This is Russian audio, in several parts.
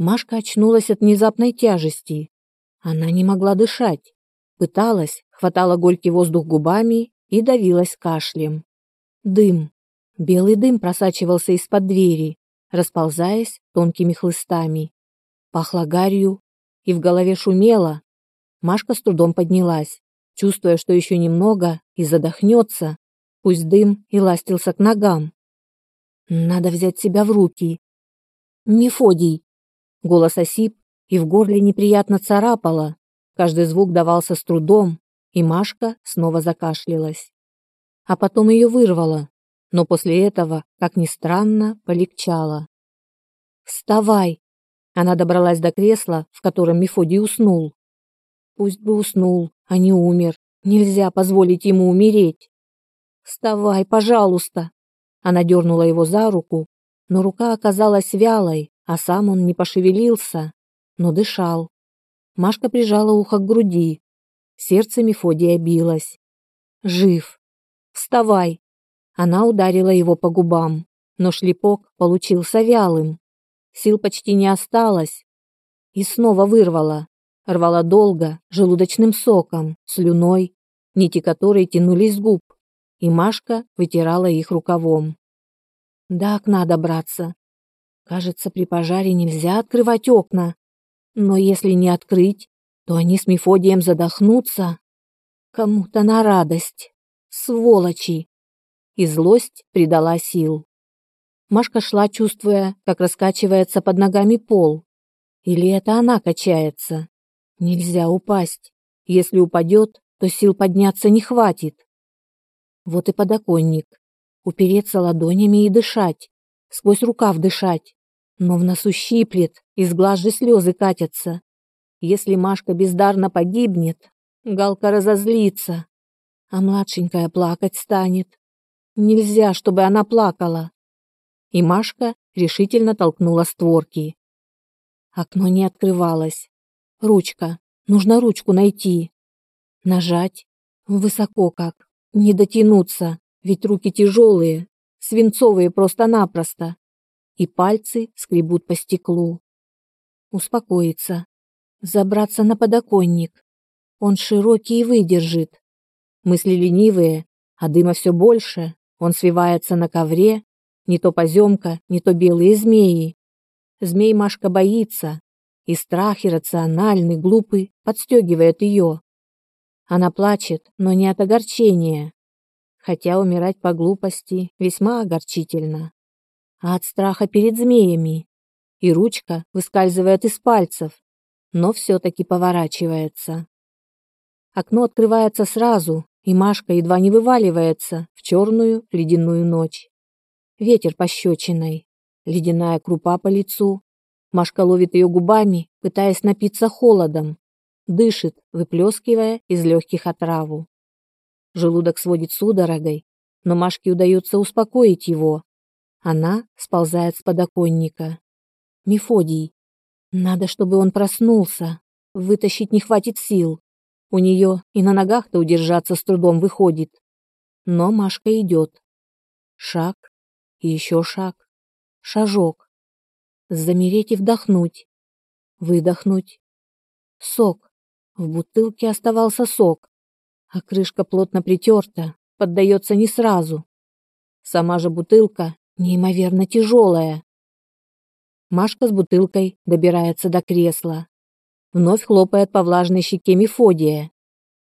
Машка очнулась от внезапной тяжести. Она не могла дышать. Пыталась, хватала горький воздух губами и давилась кашлем. Дым. Белый дым просачивался из-под двери, расползаясь тонкими хлыстами. Пахло гарью, и в голове шумело. Машка с трудом поднялась, чувствуя, что еще немного и задохнется. Пусть дым и ластился к ногам. Надо взять себя в руки. «Мефодий!» Голос осип, и в горле неприятно царапало. Каждый звук давался с трудом, и Машка снова закашлялась. А потом ее вырвало, но после этого, как ни странно, полегчало. «Вставай!» Она добралась до кресла, в котором Мефодий уснул. Пусть бы уснул, а не умер. Нельзя позволить ему умереть. «Вставай, пожалуйста!» Она дернула его за руку, но рука оказалась вялой, а сам он не пошевелился, но дышал. Машка прижала ухо к груди. Сердце Мефодия билось. «Жив! Вставай!» Она ударила его по губам, но шлепок получился вялым. Сил почти не осталось. И снова вырвала. Рвала долго, желудочным соком, слюной, нити которой тянулись с губ и Машка вытирала их рукавом. До окна добраться. Кажется, при пожаре нельзя открывать окна. Но если не открыть, то они с Мефодием задохнутся. Кому-то на радость. Сволочи. И злость придала сил. Машка шла, чувствуя, как раскачивается под ногами пол. Или это она качается? Нельзя упасть. Если упадет, то сил подняться не хватит. Вот и подоконник. Упереться ладонями и дышать. Сквозь рукав дышать. Но в носу щиплет, из глаз же слезы катятся. Если Машка бездарно погибнет, Галка разозлится, а младшенькая плакать станет. Нельзя, чтобы она плакала. И Машка решительно толкнула створки. Окно не открывалось. Ручка. Нужно ручку найти. Нажать. Высоко как. Не дотянуться, ведь руки тяжелые, свинцовые просто-напросто, и пальцы скребут по стеклу. Успокоиться, забраться на подоконник. Он широкий и выдержит. Мысли ленивые, а дыма все больше. Он свивается на ковре, не то поземка, не то белые змеи. Змей Машка боится, и страх иррациональный, глупый подстегивает ее. Она плачет, но не от огорчения, хотя умирать по глупости весьма огорчительно, а от страха перед змеями. И ручка выскальзывает из пальцев, но все-таки поворачивается. Окно открывается сразу, и Машка едва не вываливается в черную ледяную ночь. Ветер пощечиной, ледяная крупа по лицу. Машка ловит ее губами, пытаясь напиться холодом, дышит, выплескивая из легких отраву. Желудок сводит судорогой, но Машке удается успокоить его. Она сползает с подоконника. Мефодий. Надо, чтобы он проснулся. Вытащить не хватит сил. У нее и на ногах-то удержаться с трудом выходит. Но Машка идет. Шаг. И еще шаг. Шажок. Замереть и вдохнуть. Выдохнуть. Сок. В бутылке оставался сок, а крышка плотно притерта, поддается не сразу. Сама же бутылка неимоверно тяжелая. Машка с бутылкой добирается до кресла. Вновь хлопает по влажной щеке Мефодия.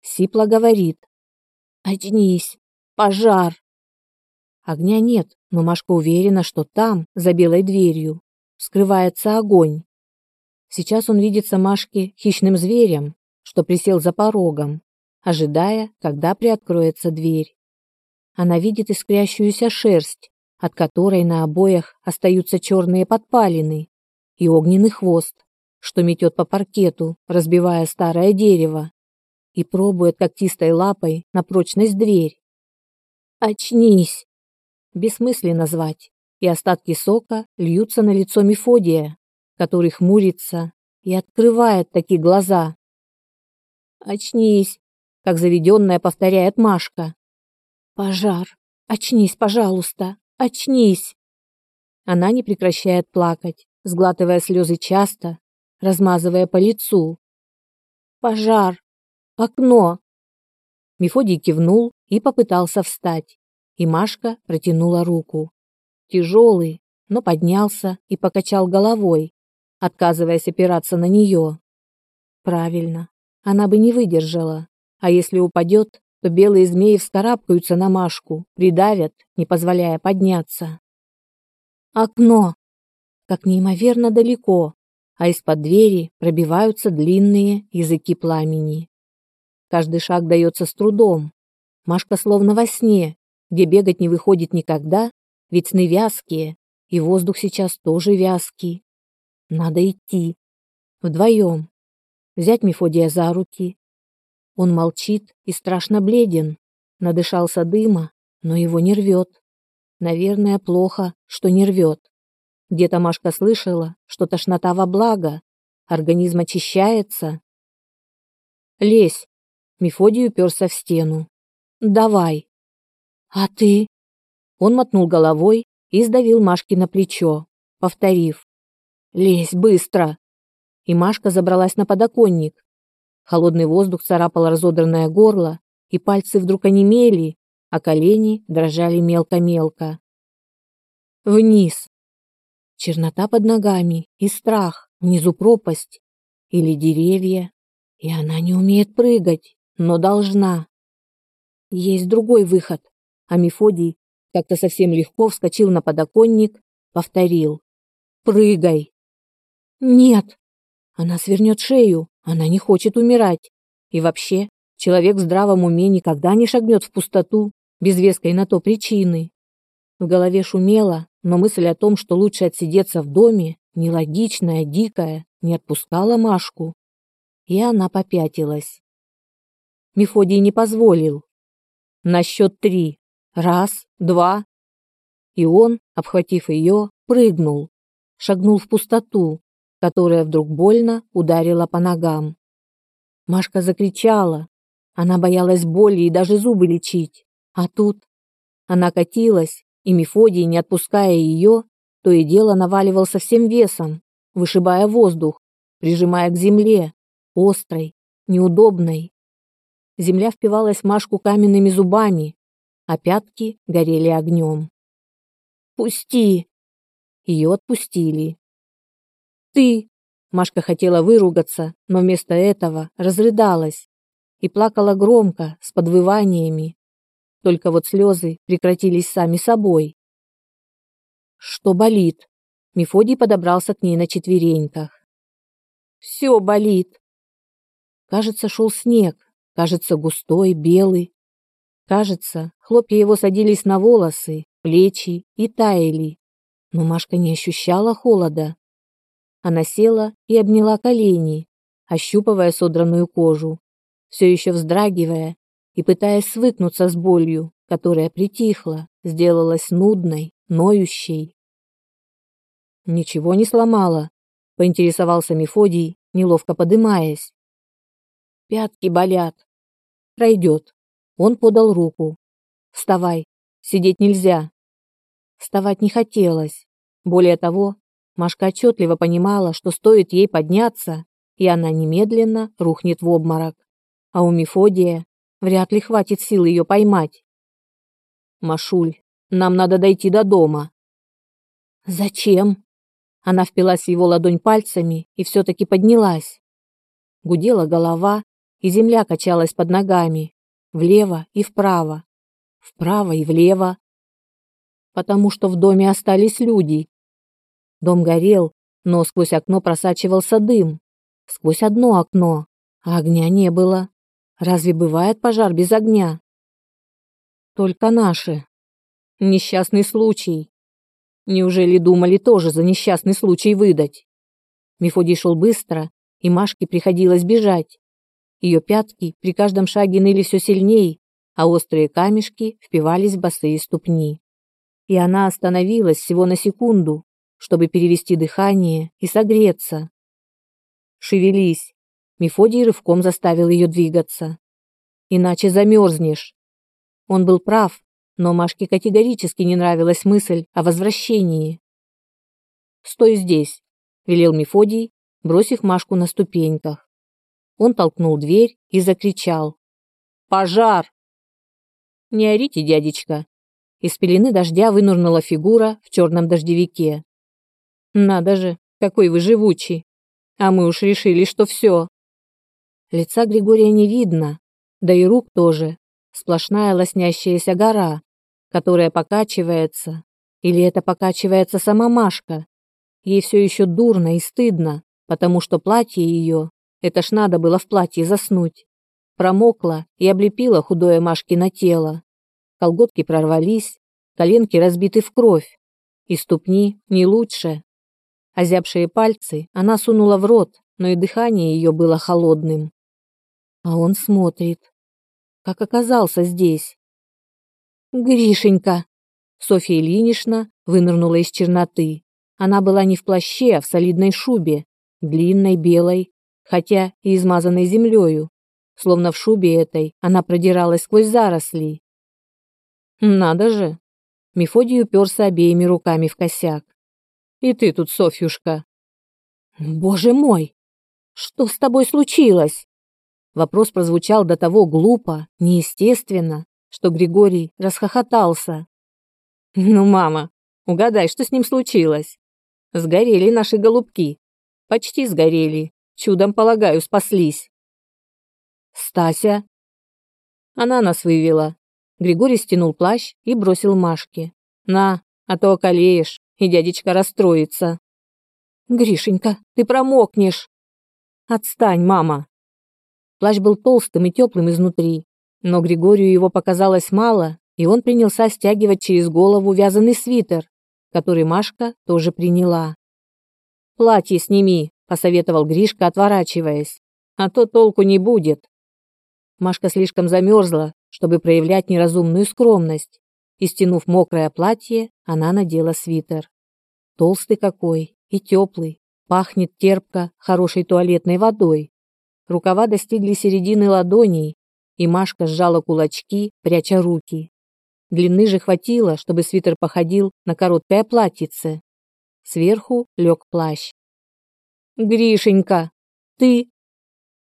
Сипла говорит. «Очнись! Пожар!» Огня нет, но Машка уверена, что там, за белой дверью, скрывается огонь. Сейчас он видится Машке хищным зверем, что присел за порогом, ожидая, когда приоткроется дверь. Она видит искрящуюся шерсть, от которой на обоях остаются черные подпалины, и огненный хвост, что метет по паркету, разбивая старое дерево, и пробует когтистой лапой на прочность дверь. «Очнись!» Бессмысленно звать, и остатки сока льются на лицо Мефодия, который хмурится и открывает такие глаза, «Очнись!» — как заведенная повторяет Машка. «Пожар! Очнись, пожалуйста! Очнись!» Она не прекращает плакать, сглатывая слезы часто, размазывая по лицу. «Пожар! Окно!» Мефодий кивнул и попытался встать, и Машка протянула руку. Тяжелый, но поднялся и покачал головой, отказываясь опираться на нее. Правильно, она бы не выдержала, а если упадет, то белые змеи вскарабкаются на Машку, придавят, не позволяя подняться. Окно! Как неимоверно далеко, а из-под двери пробиваются длинные языки пламени. Каждый шаг дается с трудом. Машка словно во сне, где бегать не выходит никогда, ведь сны вязкие, и воздух сейчас тоже вязкий. Надо идти. Вдвоем. Взять Мефодия за руки, он молчит и страшно бледен. Надышался дыма, но его не рвет. Наверное, плохо, что не рвет. Где-то Машка слышала, что тошнота во благо. Организм очищается. Лезь. Мефодий уперся в стену. Давай. А ты? Он мотнул головой и сдавил Машки на плечо, повторив. Лезь быстро. И Машка забралась на подоконник, Холодный воздух царапал разодранное горло, и пальцы вдруг онемели, а колени дрожали мелко-мелко. Вниз. Чернота под ногами и страх, внизу пропасть или деревья, и она не умеет прыгать, но должна. Есть другой выход, а Мефодий как-то совсем легко вскочил на подоконник, повторил: "Прыгай". Нет. Она свернет шею, она не хочет умирать. И вообще, человек в здравом уме никогда не шагнет в пустоту без веской на то причины. В голове шумело, но мысль о том, что лучше отсидеться в доме, нелогичная, дикая, не отпускала Машку. И она попятилась. Мефодий не позволил. На счет три. Раз, два. И он, обхватив ее, прыгнул, шагнул в пустоту, которая вдруг больно ударила по ногам. Машка закричала. Она боялась боли и даже зубы лечить. А тут она катилась, и Мефодий, не отпуская ее, то и дело наваливался всем весом, вышибая воздух, прижимая к земле, острой, неудобной. Земля впивалась в Машку каменными зубами, а пятки горели огнем. «Пусти!» Ее отпустили. Ты!» Машка хотела выругаться, но вместо этого разрыдалась и плакала громко, с подвываниями. Только вот слезы прекратились сами собой. «Что болит?» Мефодий подобрался к ней на четвереньках. «Все болит!» Кажется, шел снег, кажется, густой, белый. Кажется, хлопья его садились на волосы, плечи и таяли. Но Машка не ощущала холода. Она села и обняла колени, ощупывая содранную кожу, все еще вздрагивая и пытаясь свыкнуться с болью, которая притихла, сделалась нудной, ноющей. Ничего не сломала, поинтересовался Мефодий, неловко подымаясь. Пятки болят. Пройдет. Он подал руку. Вставай, сидеть нельзя. Вставать не хотелось. Более того, Машка отчетливо понимала, что стоит ей подняться, и она немедленно рухнет в обморок. А у Мефодия вряд ли хватит сил ее поймать. «Машуль, нам надо дойти до дома». «Зачем?» Она впилась в его ладонь пальцами и все-таки поднялась. Гудела голова, и земля качалась под ногами, влево и вправо, вправо и влево. Потому что в доме остались люди, Дом горел, но сквозь окно просачивался дым. Сквозь одно окно, а огня не было. Разве бывает пожар без огня? Только наши. Несчастный случай. Неужели думали тоже за несчастный случай выдать? Мефодий шел быстро, и Машке приходилось бежать. Ее пятки при каждом шаге ныли все сильнее, а острые камешки впивались в босые ступни. И она остановилась всего на секунду, чтобы перевести дыхание и согреться. Шевелись. Мефодий рывком заставил ее двигаться. Иначе замерзнешь. Он был прав, но Машке категорически не нравилась мысль о возвращении. Стой здесь, велел Мефодий, бросив Машку на ступеньках. Он толкнул дверь и закричал. «Пожар!» «Не орите, дядечка!» Из пелены дождя вынырнула фигура в черном дождевике. «Надо же, какой вы живучий! А мы уж решили, что все!» Лица Григория не видно, да и рук тоже. Сплошная лоснящаяся гора, которая покачивается. Или это покачивается сама Машка? Ей все еще дурно и стыдно, потому что платье ее, это ж надо было в платье заснуть, промокло и облепило худое Машкино тело. Колготки прорвались, коленки разбиты в кровь, и ступни не лучше. Озябшие пальцы она сунула в рот, но и дыхание ее было холодным. А он смотрит. Как оказался здесь? «Гришенька!» Софья Ильинична вынырнула из черноты. Она была не в плаще, а в солидной шубе, длинной, белой, хотя и измазанной землею. Словно в шубе этой она продиралась сквозь заросли. «Надо же!» Мефодий уперся обеими руками в косяк. «И ты тут, Софьюшка!» «Боже мой! Что с тобой случилось?» Вопрос прозвучал до того глупо, неестественно, что Григорий расхохотался. «Ну, мама, угадай, что с ним случилось?» «Сгорели наши голубки. Почти сгорели. Чудом, полагаю, спаслись». «Стася?» Она нас вывела. Григорий стянул плащ и бросил Машке. «На, а то околеешь, и дядечка расстроится». «Гришенька, ты промокнешь!» «Отстань, мама!» Плащ был толстым и теплым изнутри, но Григорию его показалось мало, и он принялся стягивать через голову вязаный свитер, который Машка тоже приняла. «Платье сними», – посоветовал Гришка, отворачиваясь, – «а то толку не будет». Машка слишком замерзла, чтобы проявлять неразумную скромность, и, стянув мокрое платье, она надела свитер. Толстый какой и теплый, пахнет терпко хорошей туалетной водой. Рукава достигли середины ладоней, и Машка сжала кулачки, пряча руки. Длины же хватило, чтобы свитер походил на короткое платьице. Сверху лег плащ. «Гришенька, ты...»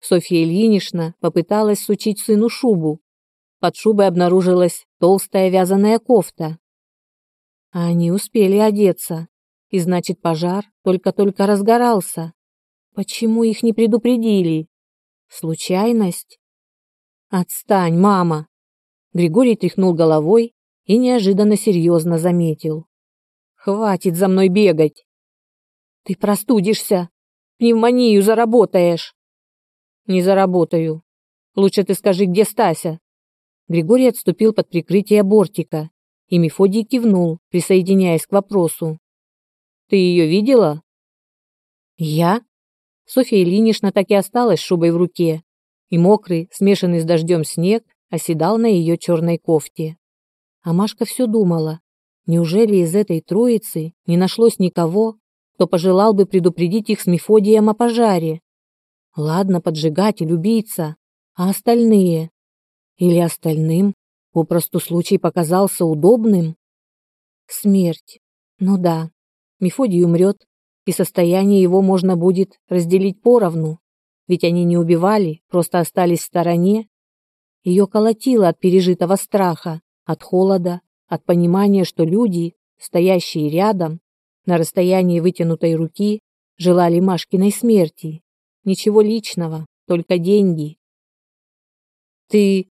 Софья Ильинична попыталась сучить сыну шубу. Под шубой обнаружилась толстая вязаная кофта. А они успели одеться, и значит пожар только-только разгорался. Почему их не предупредили? Случайность? Отстань, мама. Григорий тряхнул головой и неожиданно серьезно заметил. Хватит за мной бегать. Ты простудишься. Пневмонию заработаешь. Не заработаю. Лучше ты скажи, где Стася. Григорий отступил под прикрытие бортика, и Мефодий кивнул, присоединяясь к вопросу. Ты ее видела? Я? Софья Ильинична так и осталась с шубой в руке, и мокрый, смешанный с дождем снег оседал на ее черной кофте. А Машка все думала, неужели из этой троицы не нашлось никого, кто пожелал бы предупредить их с Мефодием о пожаре? Ладно, поджигатель, убийца, а остальные? Или остальным попросту случай показался удобным? Смерть. Ну да, Мефодий умрет, и состояние его можно будет разделить поровну, ведь они не убивали, просто остались в стороне. Ее колотило от пережитого страха, от холода, от понимания, что люди, стоящие рядом, на расстоянии вытянутой руки, желали Машкиной смерти. Ничего личного, только деньги. Ты...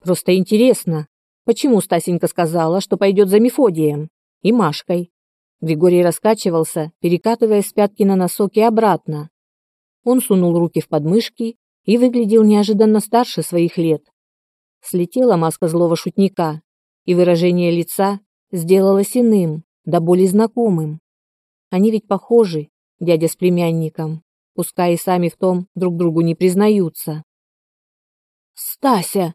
Просто интересно, почему Стасенька сказала, что пойдет за Мефодием и Машкой? Григорий раскачивался, перекатывая с пятки на носок и обратно. Он сунул руки в подмышки и выглядел неожиданно старше своих лет. Слетела маска злого шутника, и выражение лица сделалось иным, да более знакомым. Они ведь похожи, дядя с племянником, пускай и сами в том друг другу не признаются. «Стася!»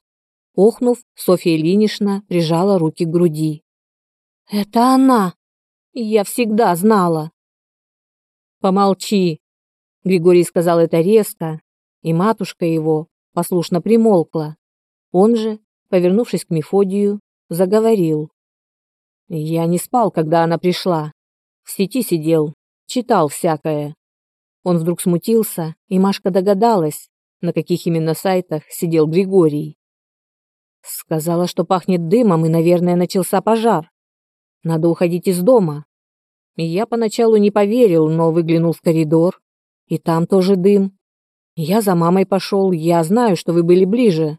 Охнув, Софья Ильинична прижала руки к груди. «Это она!» Я всегда знала. Помолчи. Григорий сказал это резко, и матушка его послушно примолкла. Он же, повернувшись к Мефодию, заговорил. Я не спал, когда она пришла. В сети сидел, читал всякое. Он вдруг смутился, и Машка догадалась, на каких именно сайтах сидел Григорий. Сказала, что пахнет дымом и, наверное, начался пожар. Надо уходить из дома. Я поначалу не поверил, но выглянул в коридор, и там тоже дым. Я за мамой пошел, я знаю, что вы были ближе.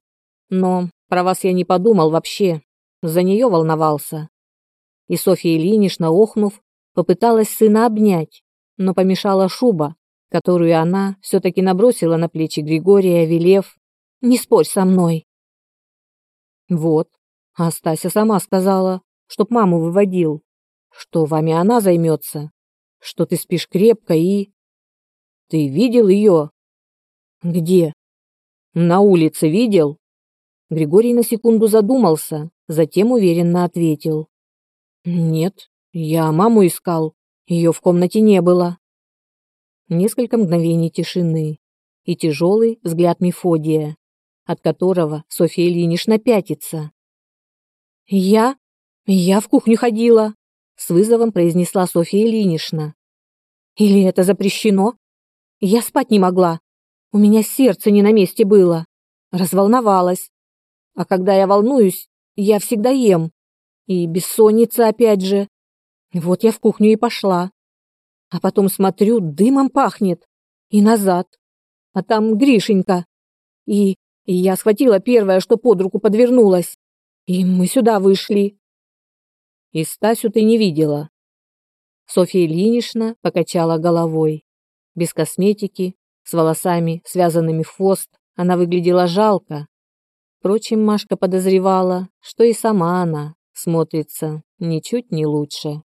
Но про вас я не подумал вообще, за нее волновался. И Софья Ильинична, охнув, попыталась сына обнять, но помешала шуба, которую она все-таки набросила на плечи Григория, велев «Не спорь со мной». Вот, а Стася сама сказала, чтоб маму выводил, что вами она займется, что ты спишь крепко и... Ты видел ее? Где? На улице видел? Григорий на секунду задумался, затем уверенно ответил. Нет, я маму искал, ее в комнате не было. Несколько мгновений тишины и тяжелый взгляд Мефодия, от которого Софья Ильинична пятится. «Я? Я в кухню ходила!» с вызовом произнесла Софья Ильинична. «Или это запрещено? Я спать не могла. У меня сердце не на месте было. Разволновалась. А когда я волнуюсь, я всегда ем. И бессонница опять же. Вот я в кухню и пошла. А потом смотрю, дымом пахнет. И назад. А там Гришенька. И, и я схватила первое, что под руку подвернулось. И мы сюда вышли. И Стасю ты не видела. Софья Ильинична покачала головой. Без косметики, с волосами, связанными в хвост, она выглядела жалко. Впрочем, Машка подозревала, что и сама она смотрится ничуть не лучше.